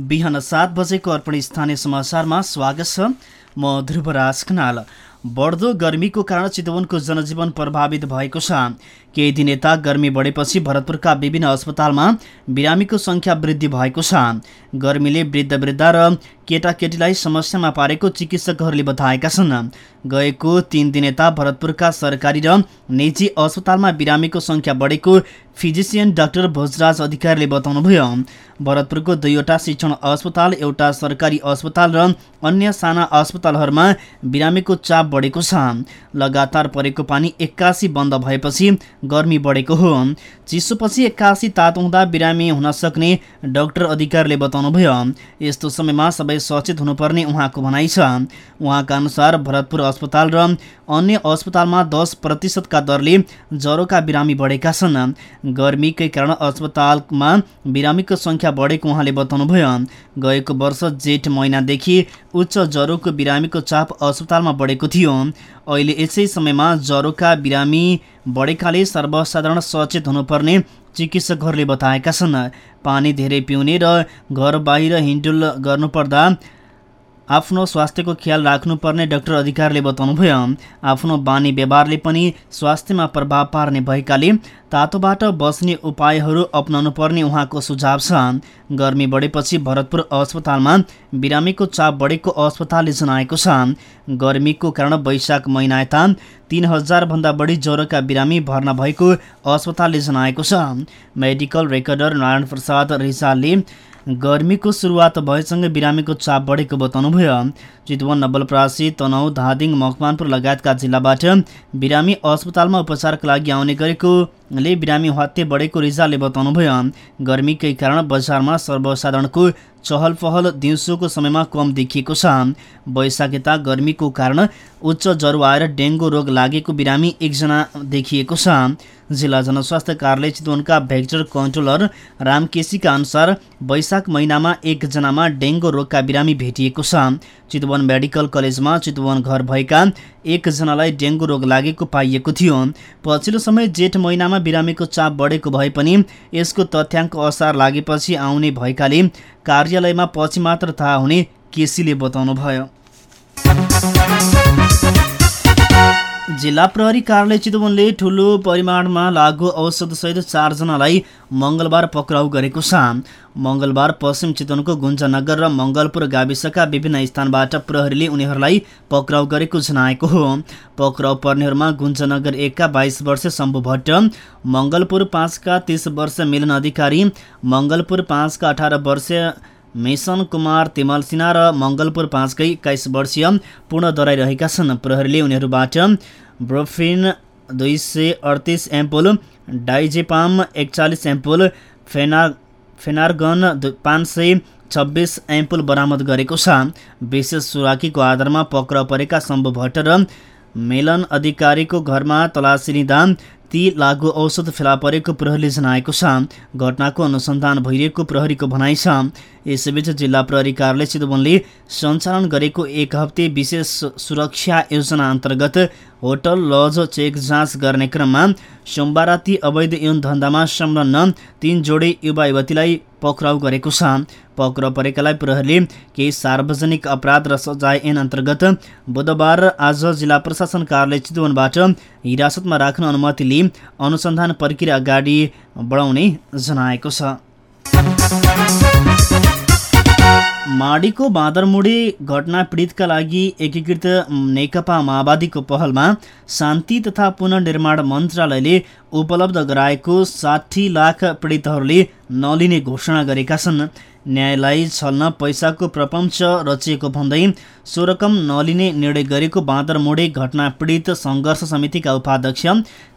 बिहान सात बजेको अर्पण स्थानीय समाचारमा स्वागत छ। म ध्रुवराज खनाल। बढ्दो गर्मीको कारण चितवनको जनजीवन प्रभावित भएको छ। केही दिन यता गर्मी बढेपछि भरतपुरका विभिन्न अस्पतालमा बिरामीको सङ्ख्या वृद्धि भएको छ। गर्मीले वृद्ध वृद्ध र केटाकेटीलाई समस्यामा पारेको चिकित्सकहरूले बताएका छन्। गएको तिन दिन यता भरतपुरका सरकारी र निजी अस्पतालमा बिरामीको सङ्ख्या बढेको फिजिसियन डाक्टर भोजराज अधिकारीले बताउनुभयो। भरतपुरको दुईवटा शिक्षण अस्पताल एउटा सरकारी अस्पताल र अन्य साना अस्पतालहरूमा बिरामीको चाप बढेको छ। लगातार परेको पानी एक्कासी बन्द भएपछि गर्मी बढेको हो। चिसोपछि एक्कासी तातो हुँदा बिरामी हुन सक्ने डाक्टर अधिकारीले बताउनुभयो। यस्तो समयमा सबै सचेत हुनुपर्ने उहाँको भनाइ छ। उहाँका अनुसार भरतपुर अस्पताल र अन्य अस्पतालमा दस प्रतिशतका दरले ज्वरोका बिरामी बढेका छन्। गर्मीकै कारण अस्पतालमा बिरामीको सङ्ख्या बढेको उहाँले बताउनुभयो। गएको वर्ष जेठ महिनादेखि उच्च ज्वरोको बिरामीको चाप अस्पतालमा बढेको थियो। अहिले यसै समयमा ज्वरोका बिरामी बढेकाले सर्वसाधारण सचेत हुनुपर्ने चिकित्सकहरूले बताएका छन्। पानी धेरै पिउने र घर बाहिर हिँडुल गर्नुपर्दा आफ्नो स्वास्थ्यको ख्याल राख्नुपर्ने डाक्टर अधिकारीले बताउनुभयो। आफ्नो बानी व्यवहारले पनि स्वास्थ्यमा प्रभाव पार्ने भएकाले तातोबाट बस्ने उपायहरू अप्नाउनु पर्ने उहाँको सुझाव छ। गर्मी बढेपछि भरतपुर अस्पतालमा बिरामीको चाप बढेको अस्पतालले जनाएको छ। गर्मीको कारण वैशाख महिना यता तिन हजारभन्दा बढी ज्वरोका बिरामी भर्ना भएको अस्पतालले जनाएको छ। मेडिकल रेकर्डर नारायण प्रसाद रिजालले गर्मीको सुरुवात भएसँगै बिरामीको चाप बढेको बताउनुभयो। चितवन नवलपरासी तनहु धादिङ मकवानपुर लगायतका जिल्लाबाट बिरामी अस्पतालमा उपचारका लागि आउने गरेकोले बिरामी हत्ते बढेको रिजालले बताउनुभयो। गर्मीकै कारण बजारमा सर्वसाधारणको चहल पहल दिउँसोको समयमा कम देखिएको छ। वैशाखेता गर्मीको कारण उच्च ज्वरो आएर डेङ्गु रोग लागेको बिरामी एकजना देखिएको छ। जिल्ला जनस्वास्थ्य कार्यालय चितवनका भेक्टर कन्ट्रोलर रामकेसीका अनुसार वैशाख महिनामा एकजनामा डेङ्गु रोगका बिरामी भेटिएको छ। चितवन मेडिकल कलेजमा चितवन घर भएका एकजनालाई डेङ्गु रोग लागेको पाइएको थियो। पछिल्लो समय जेठ महिनामा बिरामीको चाप बढेको भए पनि यसको तथ्याङ्क असार लागेपछि आउने भएकाले कार्यालयमा पछि मात्र थाहा हुने केसीले बताउनुभयो। जिल्ला प्रहरी कार्यालय चितवनले ठुलो परिमाणमा लागु औषधसहित चारजनालाई मङ्गलबार पक्राउ गरेको छ। मङ्गलबार पश्चिम चितवनको गुन्जनगर र मङ्गलपुर गाविसका विभिन्न स्थानबाट प्रहरीले उनीहरूलाई पक्राउ गरेको जनाएको हो। पक्राउ पर्नेहरूमा गुन्जनगर एकका बाइस वर्ष शम्भु भट्ट मङ्गलपुर पाँचका तिस वर्ष मिलन अधिकारी मङ्गलपुर पाँचका अठार वर्ष मिसन कुमार तिमल सिन्हा र मङ्गलपुर पाँचकै एक्काइस वर्षीय पूर्ण दराइरहेका छन्। प्रहरीले उनीहरूबाट ब्रोफिन दुई सय अडतिस एम्पुल डाइजेपाम एकचालिस एम्पुल फेना फेनार्गन पाँच सय छब्बिस एम्पुल बरामद गरेको छ। विशेष सुराकीको आधारमा पक्राउ परेका शम्भु भट्ट र मेलन अधिकारीको घरमा तलासी लिँदा ती लागु औषध फेला परेको प्रहरीले जनाएको छ। घटनाको अनुसन्धान भइरहेको प्रहरीको भनाइ छ। यसैबीच जिल्ला प्रहरी कार्यालय चितवनले सञ्चालन गरेको एक हप्ते विशेष सुरक्षा योजना अन्तर्गत होटल लज चेक जाँच गर्ने क्रममा सोमबार राति अवैध यौन धन्दामा संलग्न तीन जोडे युवा युवतीलाई पक्राउ गरेको छ। पक्राउ परेकालाई प्रहरीले केही सार्वजनिक अपराध र सजाय ऐन अन्तर्गत बुधबार आज जिल्ला प्रशासन कार्यालय चितवनबाट हिरासतमा राख्न अनुमति लिई अनुसन्धान प्रक्रिया अगाडि बढाउने जनाएको छ। माडीको बाँदरमुडी घटना पीडितका लागि एकीकृत नेकपा माओवादीको पहलमा शान्ति तथा पुनर्निर्माण मन्त्रालयले उपलब्ध गराएको साठी लाख पीडितहरूले नलिने घोषणा गरेका छन्। न्यायलाई छल्न पैसाको प्रपञ्च रचिएको भन्दै सो रकम नलिने निर्णय गरेको बाँदरमुडे घटना पीडित सङ्घर्ष समितिका उपाध्यक्ष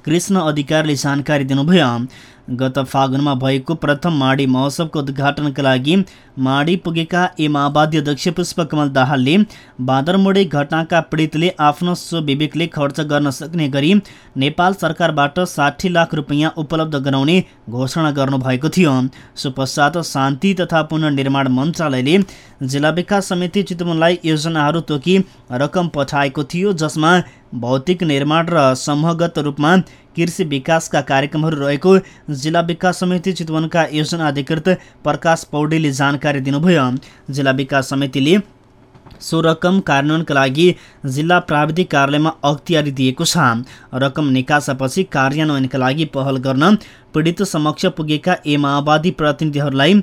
कृष्ण अधिकारीले जानकारी दिनुभयो। गत फागुनमा भएको प्रथम माडी महोत्सवको उद्घाटनका लागि माडी पुगेका ए माओवादी अध्यक्ष पुष्पकमल दाहालले बाँदरमोडे घटनाका पीडितले आफ्नो स्वविवेकले खर्च गर्न सक्ने गरी नेपाल सरकारबाट साठी लाख रुपियाँ उपलब्ध गराउने घोषणा गर्नुभएको थियो सो पश्चात शान्ति तथा पुनर्निर्माण मन्त्रालयले जिल्ला विकास समिति चितवनलाई योजनाहरू तोकी रकम पठाएको थियो जसमा भौतिक निर्माण र समूहगत रूपमा कृषि विकासका कार्यक्रमहरू रहेको जिल्ला विकास समिति चितवनका योजना अधिकृत प्रकाश पौडेलले जानकारी दिनुभयो। जिल्ला विकास समितिले सो रकम कार्यान्वयनका लागि जिल्ला प्राविधिक कार्यालयमा अख्तियारी दिएको छ। रकम निकासापछि कार्यान्वयनका लागि पहल गर्न पीडित समक्ष पुगेका ए माओवादी प्रतिनिधिहरूलाई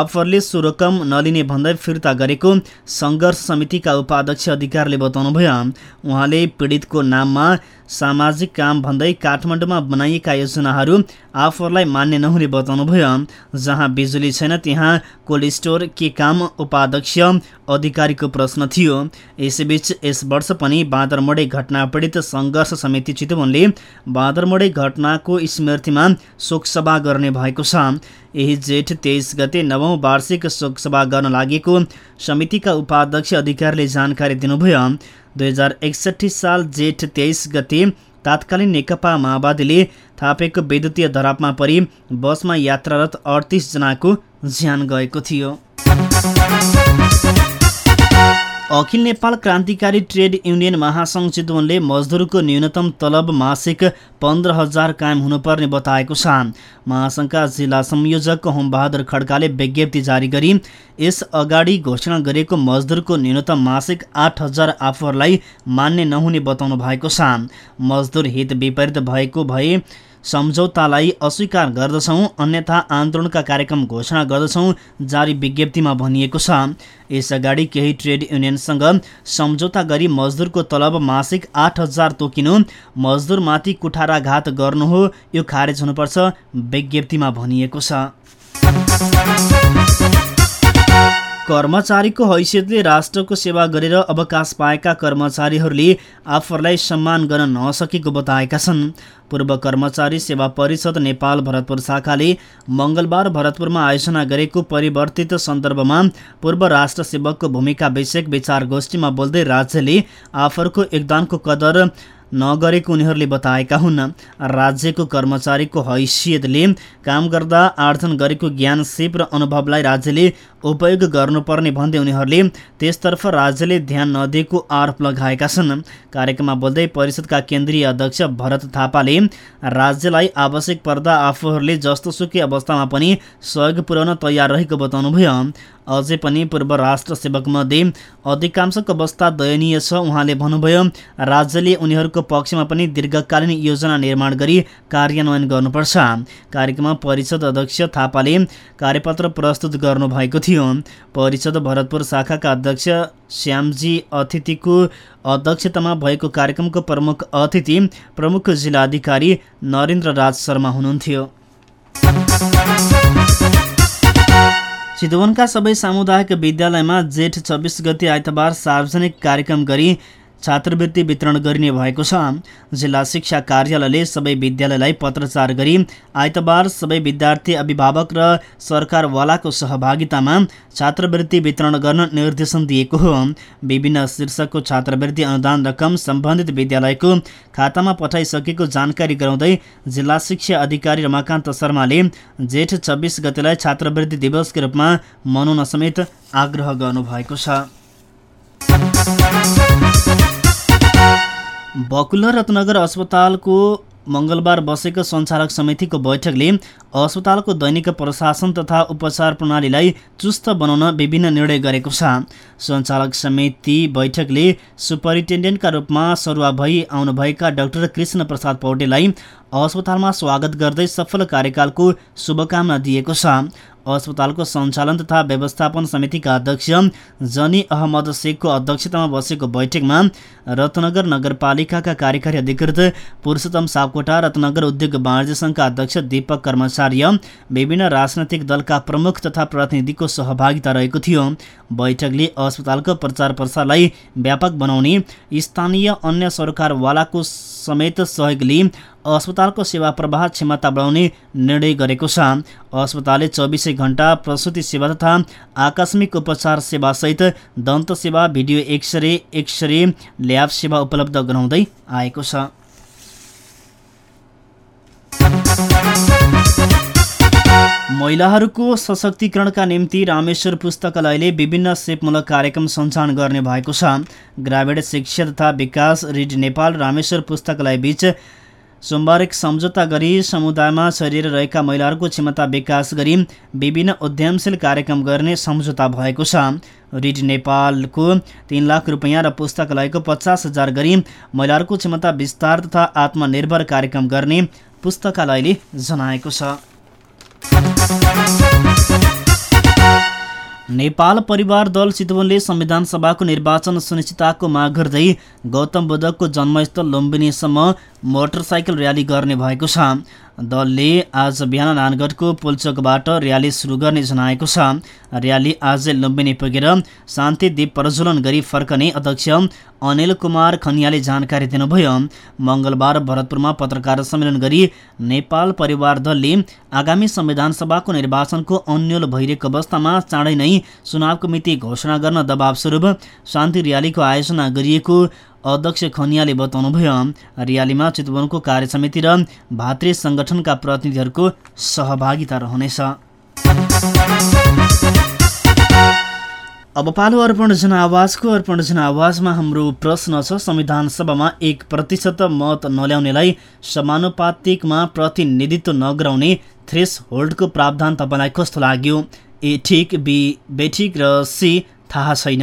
आफूहरूले सो रकम नलिने भन्दै फिर्ता गरेको सङ्घर्ष समितिका उपाध्यक्ष अधिकारीले बताउनुभयो। उहाँले पीडितको नाममा सामाजिक काम भन्दै काठमाडौँमा बनाइएका योजनाहरू आफूहरूलाई मान्य नहुने बताउनुभयो। जहाँ बिजुली छैन त्यहाँ कोल्ड स्टोर के काम उपाध्यक्ष अधिकारीको प्रश्न थियो। यसैबीच यस वर्ष पनि बाँदरमोडे घटना पीडित सङ्घर्ष समिति चितवनले बाँदरमोडे घटनाको स्मृतिमा शोकसभा गर्ने भएको छ। यही जेठ तेइस गते नवौँ वार्षिक शोकसभा गर्न लागेको समितिका उपाध्यक्ष अधिकारीले जानकारी दिनुभयो। दुई हजार एकसट्ठी साल जेठ तेइस गते तात्कालीन नेकपा माओवादीले थापेको विद्युतीय धरापमा परि बसमा यात्रारत अडतिसजनाको ज्यान गएको थियो। अखिल नेपाल क्रान्तिकारी ट्रेड युनियन महासङ्घ चितवनले मजदुरको न्यूनतम तलब मासिक पन्ध्र हजार कायम हुनुपर्ने बताएको छ। महासङ्घका जिल्ला संयोजक होमबहादुर खड्काले विज्ञप्ति जारी गरी यस अगाडि घोषणा गरिएको मजदुरको न्यूनतम मासिक आठ हजार आफूहरूलाई मान्य नहुने बताउनु भएको छ। मजदुर हित विपरीत भएको भए सम्झौतालाई अस्वीकार गर्दछौँ अन्यथा आन्दोलनका कार्यक्रम घोषणा गर्दछौँ जारी विज्ञप्तिमा भनिएको छ। यसअगाडि केही ट्रेड युनियनसँग सम्झौता गरी मजदुरको तलब मासिक आठ हजार तोकिनु मजदुरमाथि कुठाराघात गर्नु हो यो खारेज हुनुपर्छ विज्ञप्तिमा भनिएको छ। कर्मचारीको हैसियतले राष्ट्रको सेवा गरेर अवकाश पाएका कर्मचारीहरूले आफूहरूलाई सम्मान गर्न नसकेको बताएका छन्। पूर्व कर्मचारी सेवा परिषद नेपाल भरतपुर शाखाले मङ्गलबार भरतपुरमा आयोजना गरेको परिवर्तित सन्दर्भमा पूर्व राष्ट्र सेवकको भूमिका विषयक विचार गोष्ठीमा बोल्दै राज्यले आफरको योगदानको कदर नगरेको उनीहरूले बताएका हुन्। राज्यको कर्मचारीको हैसियतले काम गर्दा आर्जन गरेको ज्ञान सिप र अनुभवलाई राज्यले उपयोग गर्नुपर्ने भन्दै उनीहरूले त्यसतर्फ राज्यले ध्यान नदिएको आरोप लगाएका छन्। कार्यक्रममा बोल्दै परिषदका केन्द्रीय अध्यक्ष भरत थापाले राज्यलाई आवश्यक पर्दा आफूहरूले जस्तोसुकै अवस्थामा पनि सहयोग पुर्याउन तयार रहेको बताउनुभयो। अझै पनि पूर्व राष्ट्र सेवकमध्ये अधिकांशको अवस्था दयनीय छ। उहाँले भन्नुभयो राज्यले उनीहरूको पक्षमा पनि दीर्घकालीन योजना निर्माण गरी कार्यान्वयन गर्नुपर्छ। कार्यक्रममा परिषद अध्यक्ष थापाले कार्यपत्र प्रस्तुत गर्नुभएको थियो। परिषद भरतपुर शाखाका अध्यक्ष श्यामजी अतिथिको अध्यक्षतामा भएको कार्यक्रमको प्रमुख अतिथि प्रमुख जिल्लाधिकारी नरेन्द्र राज शर्मा हुनुहुन्थ्यो। चितवनका सबै सामुदायिक विद्यालयमा जेठ छब्बिस गति आइतबार सार्वजनिक कार्यक्रम गरी छात्रवृत्ति वितरण गरिने भएको छ। जिल्ला शिक्षा कार्यालयले सबै विद्यालयलाई पत्रचार गरी आइतबार सबै विद्यार्थी अभिभावक र सरकारवालाको सहभागितामा छात्रवृत्ति वितरण गर्न निर्देशन दिएको हो। विभिन्न शीर्षकको छात्रवृत्ति अनुदान रकम सम्बन्धित विद्यालयको खातामा पठाइसकेको जानकारी गराउँदै जिल्ला शिक्षा अधिकारी रमाकान्त शर्माले जेठ छब्बिस गतेलाई छात्रवृत्ति दिवसको रूपमा मनाउन समेत आग्रह गर्नुभएको छ। बकुलर रत्नगर अस्पतालको मङ्गलबार बसेको सञ्चालक समितिको बैठकले अस्पतालको दैनिक प्रशासन तथा उपचार प्रणालीलाई चुस्त बनाउन विभिन्न निर्णय गरेको छ। सञ्चालक समिति बैठकले सुपरिन्टेन्डेन्टका रूपमा सरुवा भई आउनुभएका डाक्टर कृष्ण प्रसाद पौडेललाई अस्पतालमा स्वागत गर्दै सफल कार्यकालको शुभकामना दिएको छ। अस्पतालको सञ्चालन तथा व्यवस्थापन समितिका अध्यक्ष जनी अहमद शेखको अध्यक्षतामा बसेको बैठकमा रत्नगर नगरपालिकाका कार्यकारी अधिकृत पुरुषोत्तम सापकोटा रत्नगर उद्योग वाणिज्य सङ्घका अध्यक्ष दीपक कर्मचार्य विभिन्न राजनैतिक दलका प्रमुख तथा प्रतिनिधिको सहभागिता रहेको थियो। बैठकले अस्पतालको प्रचार प्रसारलाई व्यापक बनाउने स्थानीय अन्य सरकारवालाको समेत सहयोग लिई अस्पतालको सेवा प्रवाह क्षमता बढाउने निर्णय गरेको छ। अस्पतालले चौबिसै घन्टा प्रसुति सेवा तथा आकस्मिक उपचार सेवासहित दन्त सेवा भिडियो एक्सरे एक्सरे ल्याब सेवा उपलब्ध गराउँदै आएको छ। महिलाहरूको सशक्तिकरणका निम्ति रामेश्वर पुस्तकालयले विभिन्न सेपमूलक कार्यक्रम सञ्चालन गर्ने भएको छ। ग्रामीण शिक्षा तथा विकास रिड नेपाल रामेश्वर पुस्तकालय बीच सोमबार एक सम्झौता गरी समुदायमा छरिएर रहेका महिलाहरूको क्षमता विकास गरी विभिन्न उद्यमशील कार्यक्रम गर्ने सम्झौता भएको छ। रिड नेपालको तिन लाख रुपियाँ र पुस्तकालयको पचास हजार गरी महिलाहरूको क्षमता विस्तार तथा आत्मनिर्भर कार्यक्रम गर्ने पुस्तकालयले जनाएको छ। नेपाल परिवार दल चितवनले संविधान सभाको निर्वाचन सुनिश्चितताको माग गर्दै गौतम बुद्धको जन्मस्थल लुम्बिनीसम्म मोटरसाइकल र्याली गर्ने भएको छ। दलले आज बिहान नानगढको पुलचोकबाट र्याली सुरु गर्ने जनाएको छ। र्याली आज लुम्बिनी पुगेर शान्ति दीप प्रज्वलन गरी फर्कने अध्यक्ष अनिल कुमार खनियाले जानकारी दिनुभयो। मङ्गलबार भरतपुरमा पत्रकार सम्मेलन गरी नेपाल परिवार दलले आगामी संविधान सभाको निर्वाचनको अन्यल भइरहेको अवस्थामा चाँडै नै चुनावको मिति घोषणा गर्न दबाव स्वरूप शान्ति र्यालीको आयोजना गरिएको अध्यक्ष खनियाले बताउनुभयो। रियालीमा चितवनको कार्य समिति र भातृ सङ्गठनका प्रतिनिधिहरूको सहभागिता रहनेछ। अब पालो अर्पण जनावाजको अर्पण जनावाजमा हाम्रो प्रश्न छ। संविधान सभामा एक प्रतिशत मत नल्याउनेलाई समानुपातिकमा प्रतिनिधित्व नगराउने थ्रेस होल्डको प्रावधान तपाईँलाई कस्तो लाग्यो? ए ठिक बी बेठिक र सी थाहा छैन।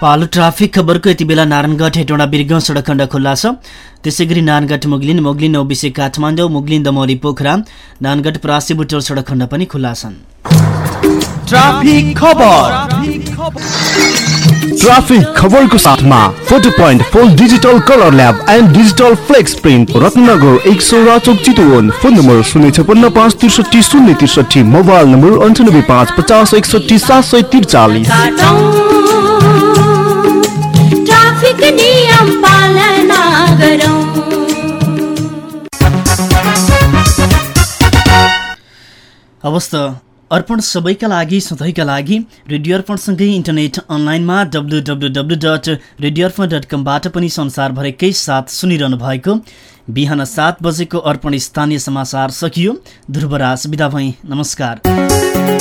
पालो ट्राफिक खबरको यति बेला नारायणगढ हेटौँडा बिरगाउँ सडक खण्ड खुल्ला छ त्यसै गरी नारायणगढ मुगलिन मुगलिन ओबिसी काठमाडौँ मुगलिन दमौली पोखरा नारायणगढ परासी बुटोल सडक खण्ड पनि खुल्ला छन् ट्राफिक खबर। ट्राफिक खबरको साथमा digital colour lab and digital flex print phone number शून्य छपन्न पाँच त्रिसठी शून्य त्रिसठी मोबाइल नम्बर अन्ठानब्बे पाँच पचास एकसठी सात सय त्रिचालिस। गरौँ अवस्था अर्पण सबैका लागि सधैँका लागि रेडियो अर्पणसँगै इन्टरनेट अनलाइनमा W W W dot radio Arpan dot कमबाट पनि संसारभरिकै साथ सुनिरहनु भएको बिहान सात बजेको अर्पण स्थानीय समाचार सकियो। ध्रुवराज बिदा भई। नमस्कार।